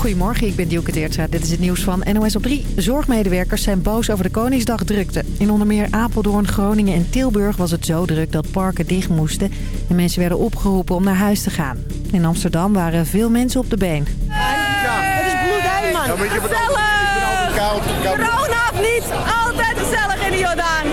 Goedemorgen, ik ben Dielke Teertstra. Dit is het nieuws van NOS op 3. Zorgmedewerkers zijn boos over de Koningsdag drukte. In onder meer Apeldoorn, Groningen en Tilburg was het zo druk dat parken dicht moesten. En mensen werden opgeroepen om naar huis te gaan. In Amsterdam waren veel mensen op de been. Het is bloedheim, man. Koud. Corona of niet, altijd gezellig in de Jordaan.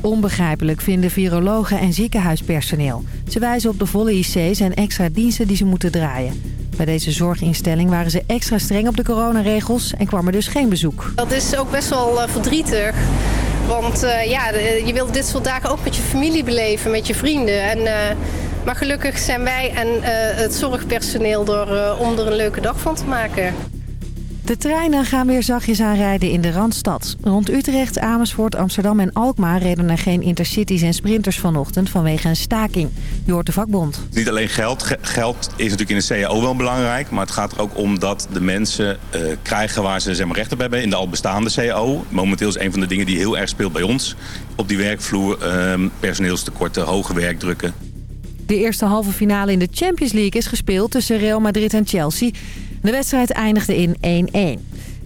Onbegrijpelijk vinden virologen en ziekenhuispersoneel. Ze wijzen op de volle IC's en extra diensten die ze moeten draaien. Bij deze zorginstelling waren ze extra streng op de coronaregels en kwam er dus geen bezoek. Dat is ook best wel eh, verdrietig. Want eh, ja, je wilt dit soort dagen ook met je familie beleven, met je vrienden. En, eh, maar gelukkig zijn wij en het zorgpersoneel er eh, om er een leuke dag van te maken. De treinen gaan weer zachtjes aanrijden in de Randstad. Rond Utrecht, Amersfoort, Amsterdam en Alkmaar reden er geen intercities en sprinters vanochtend vanwege een staking. Je hoort de vakbond. Niet alleen geld. Ge- Geld is natuurlijk in de CAO wel belangrijk. Maar het gaat er ook om dat de mensen eh, krijgen waar ze zeg maar, recht op hebben in de al bestaande CAO. Momenteel is een van de dingen die heel erg speelt bij ons. Op die werkvloer ehm, personeelstekorten, hoge werkdrukken. De eerste halve finale in de Champions League is gespeeld tussen Real Madrid en Chelsea. De wedstrijd eindigde in 1-1.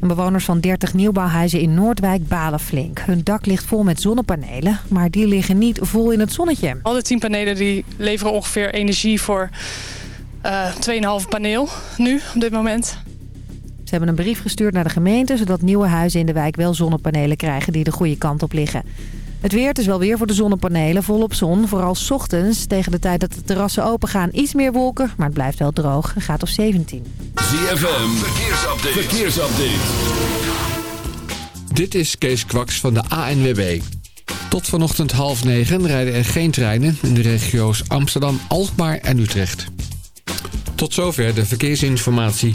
En bewoners van 30 nieuwbouwhuizen in Noordwijk balen flink. Hun dak ligt vol met zonnepanelen, maar die liggen niet vol in het zonnetje. Alle 10 panelen die leveren ongeveer energie voor eh 2,5 paneel nu, op dit moment. Ze hebben een brief gestuurd naar de gemeente... zodat nieuwe huizen in de wijk wel zonnepanelen krijgen die de goede kant op liggen. Het weer, het is wel weer voor de zonnepanelen, volop zon. Vooral 's ochtends, tegen de tijd dat de terrassen open gaan, iets meer wolken. Maar het blijft wel droog, het gaat op 17. ZFM, verkeersupdate. verkeersupdate. Dit is Kees Kwaks van de ANWB. Tot vanochtend half negen rijden er geen treinen in de regio's Amsterdam, Alkmaar en Utrecht. Tot zover de verkeersinformatie.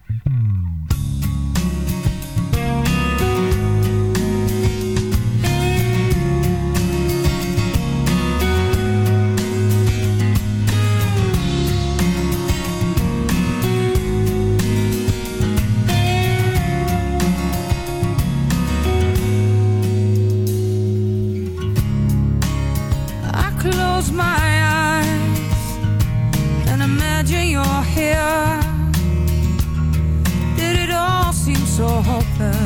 open.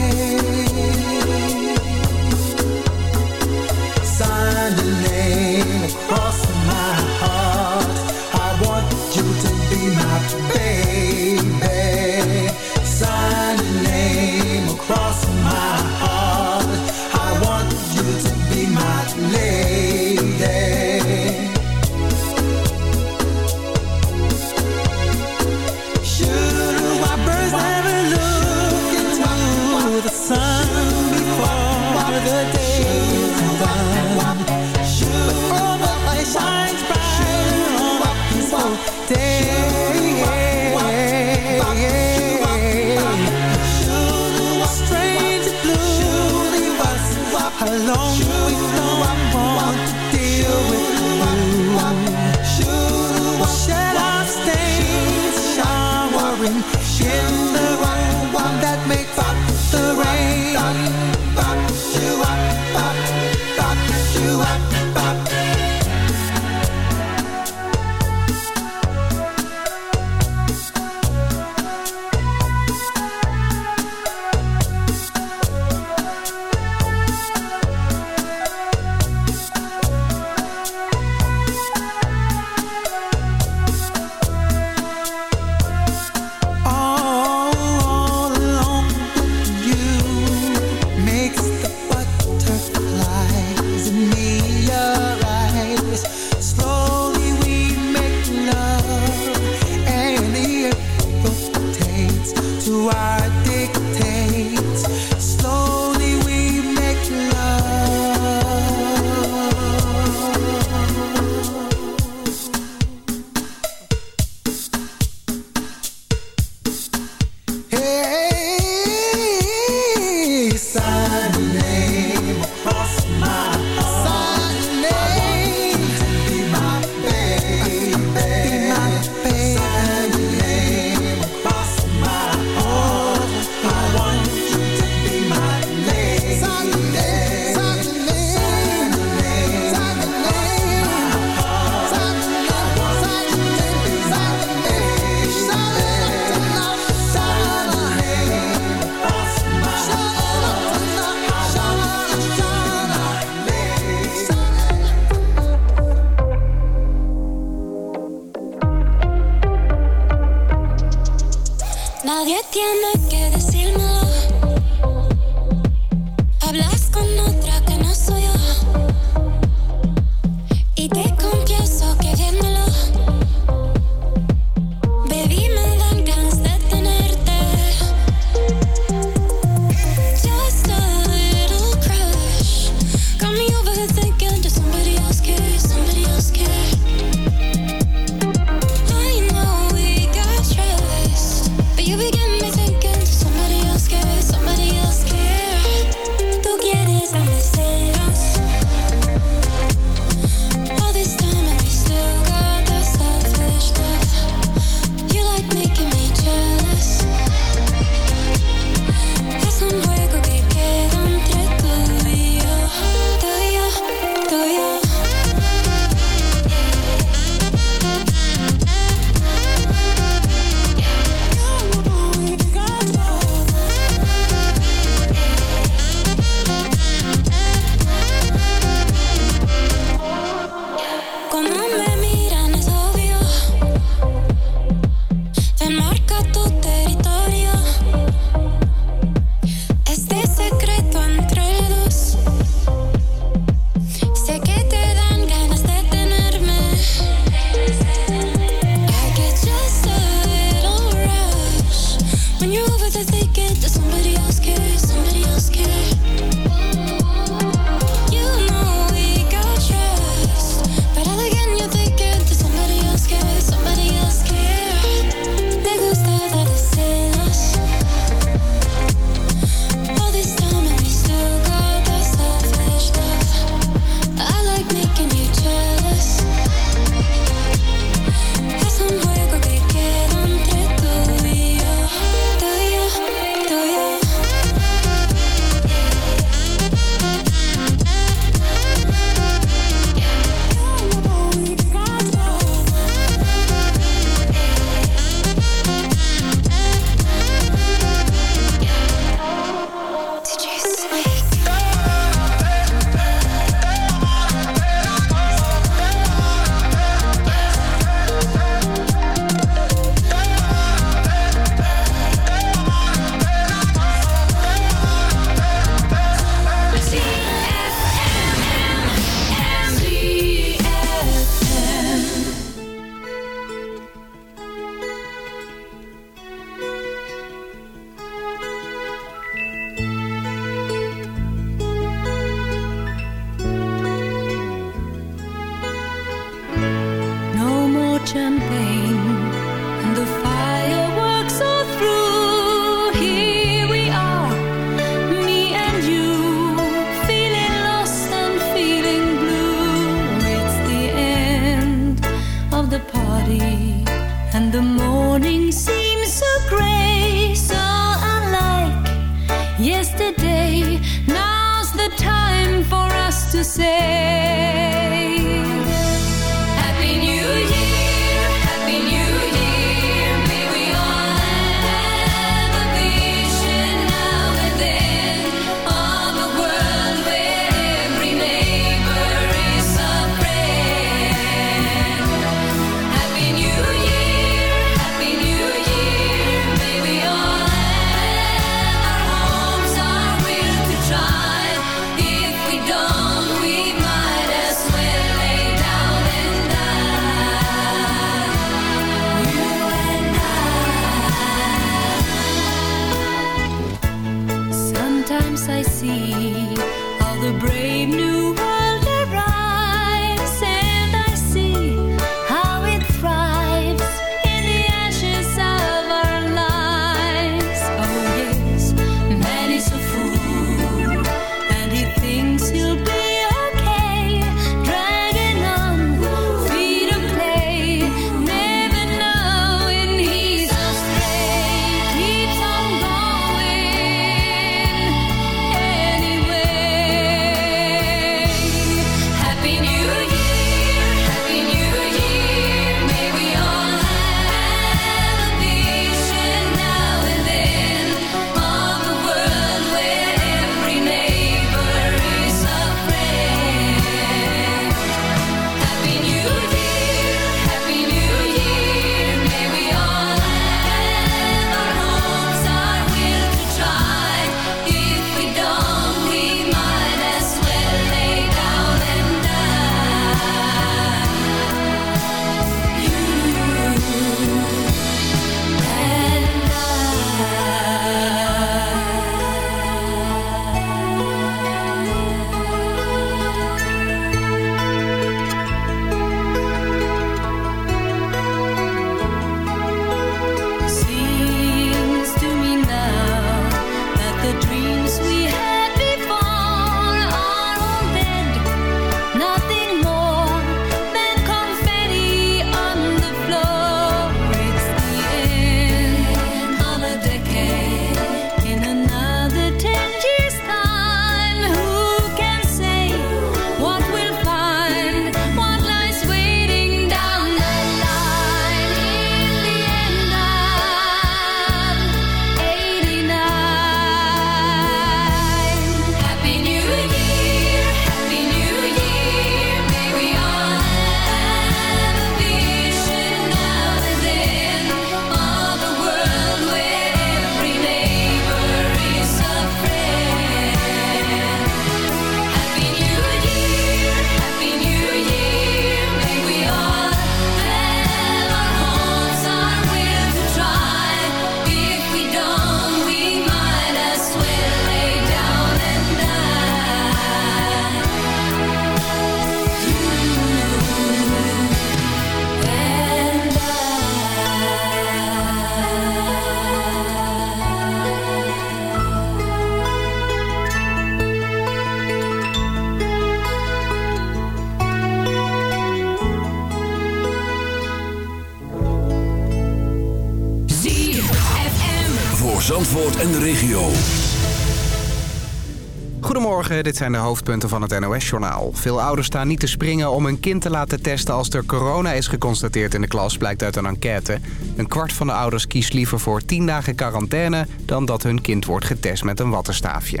dit zijn de hoofdpunten van het NOS-journaal. Veel ouders staan niet te springen om hun kind te laten testen als er corona is geconstateerd in de klas, blijkt uit een enquête. Een kwart van de ouders kiest liever voor 10 dagen quarantaine dan dat hun kind wordt getest met een wattenstaafje.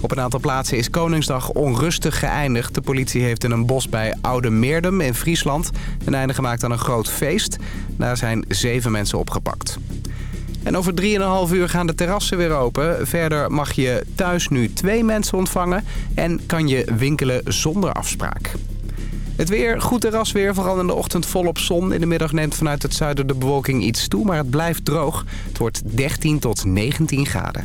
Op een aantal plaatsen is Koningsdag onrustig geëindigd. De politie heeft in een bos bij Oude Meerdem in Friesland een einde gemaakt aan een groot feest. Daar zijn zeven mensen opgepakt. En over 3,5 uur gaan de terrassen weer open. Verder mag je thuis nu twee mensen ontvangen en kan je winkelen zonder afspraak. Het weer, goed terrasweer, vooral in de ochtend volop zon. In de middag neemt vanuit het zuiden de bewolking iets toe, maar het blijft droog. Het wordt 13 tot 19 graden.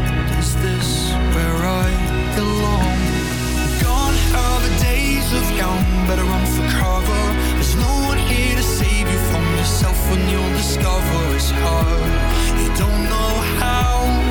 go for his heart. He don't know how.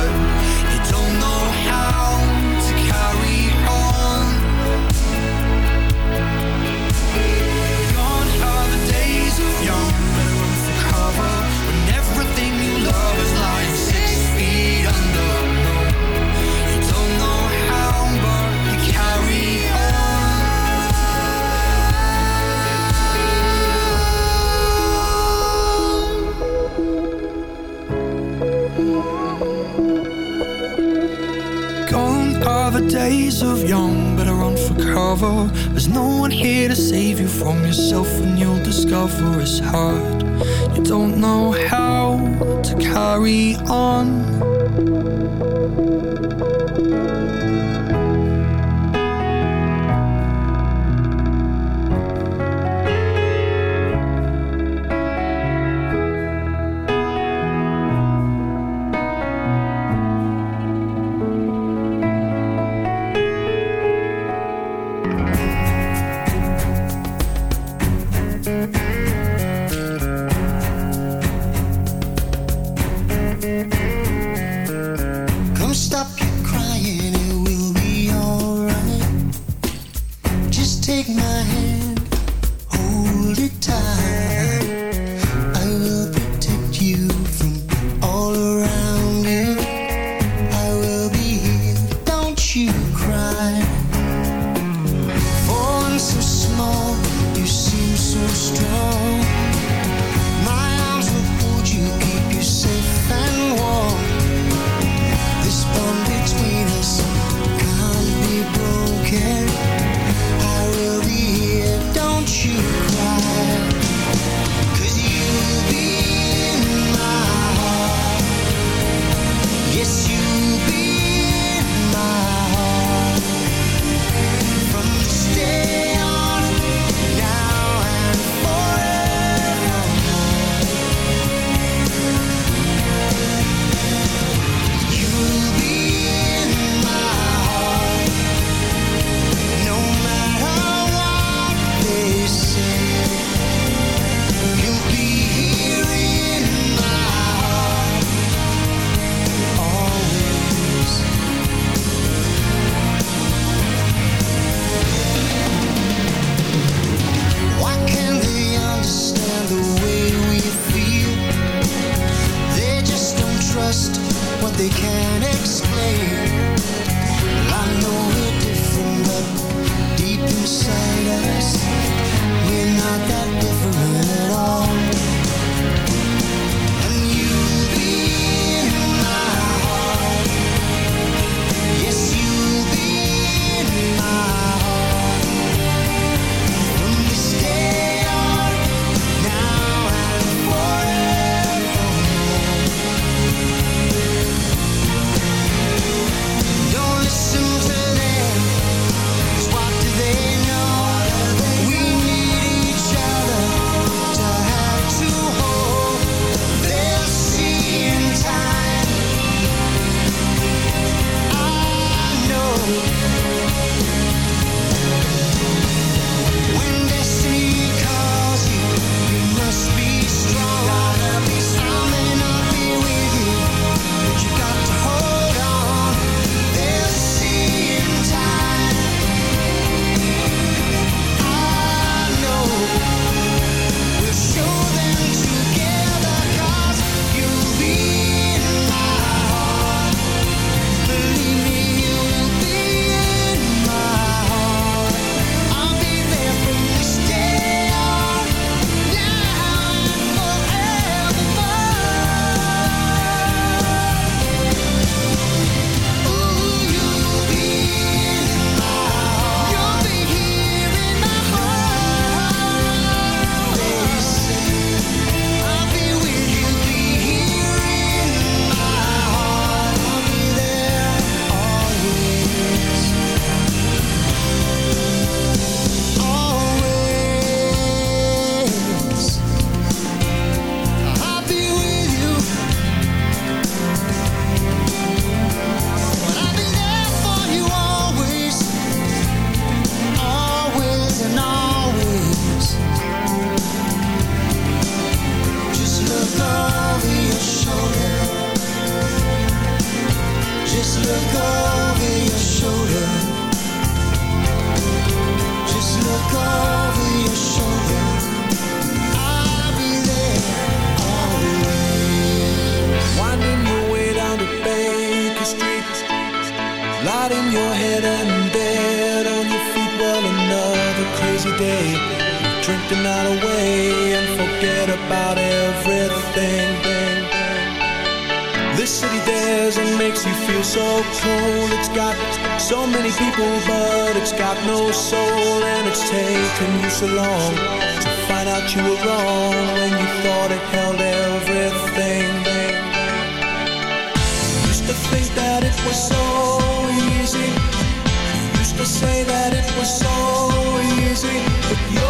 blood no one here to save you from yourself, and you'll discover it's hard. You don't know how to carry on. You're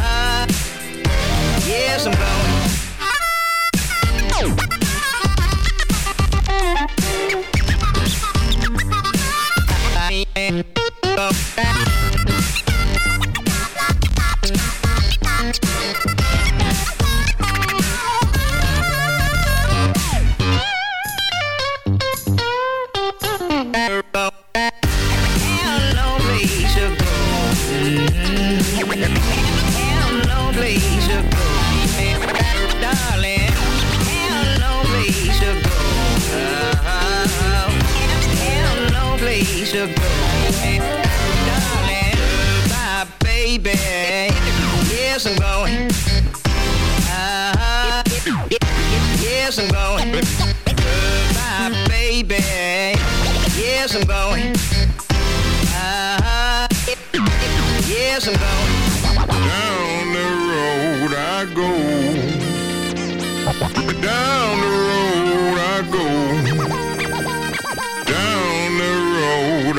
Yes, I'm going.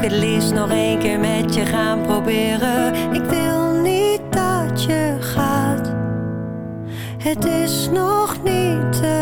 het liefst nog één keer met je gaan proberen. Ik wil niet dat je gaat. Het is nog niet te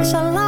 is al lang